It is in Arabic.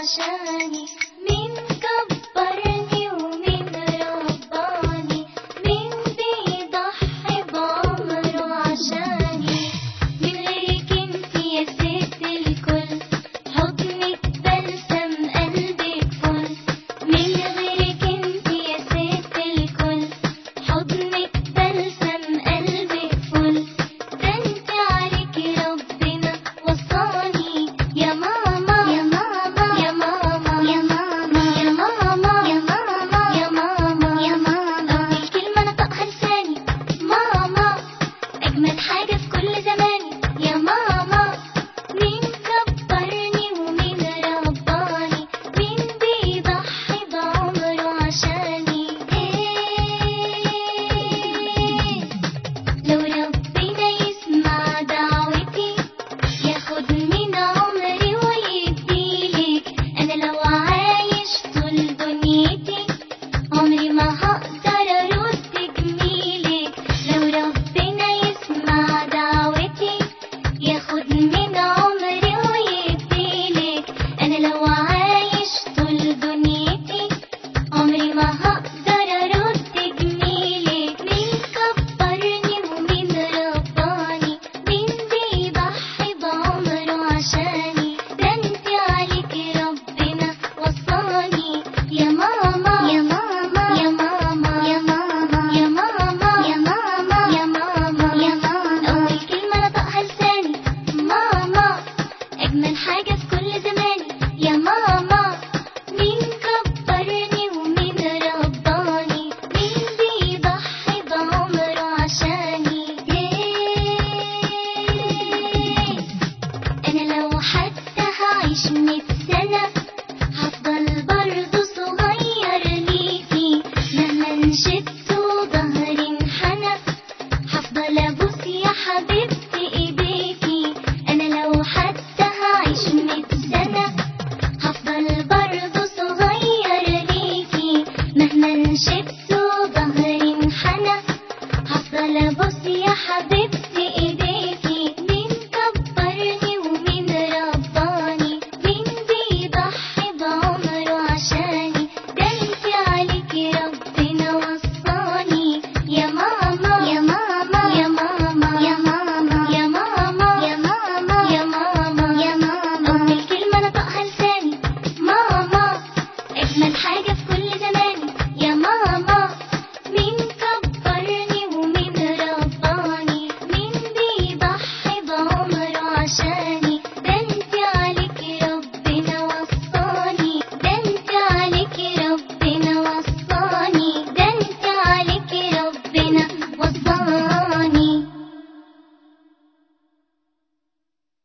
我想爱你。حتى هعيش مية سنة شبسو ظهري انحنى حصل بص يا حبيبتي been a